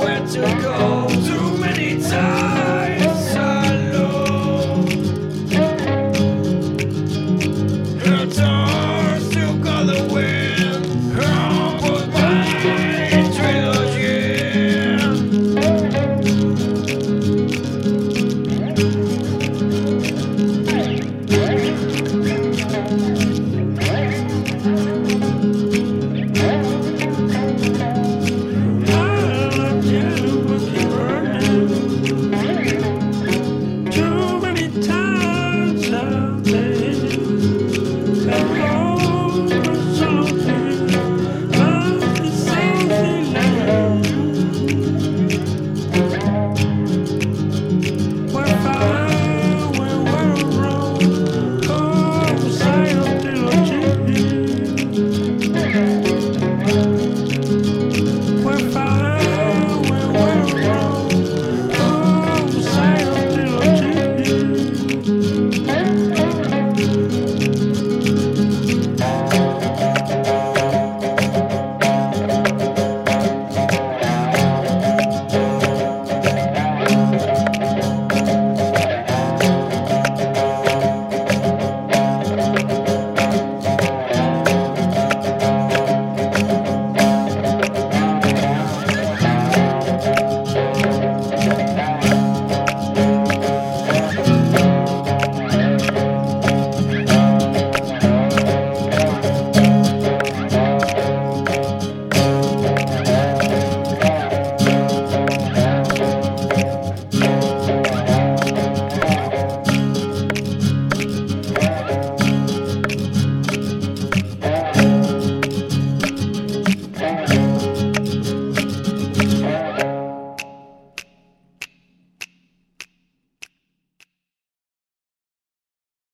Where to go.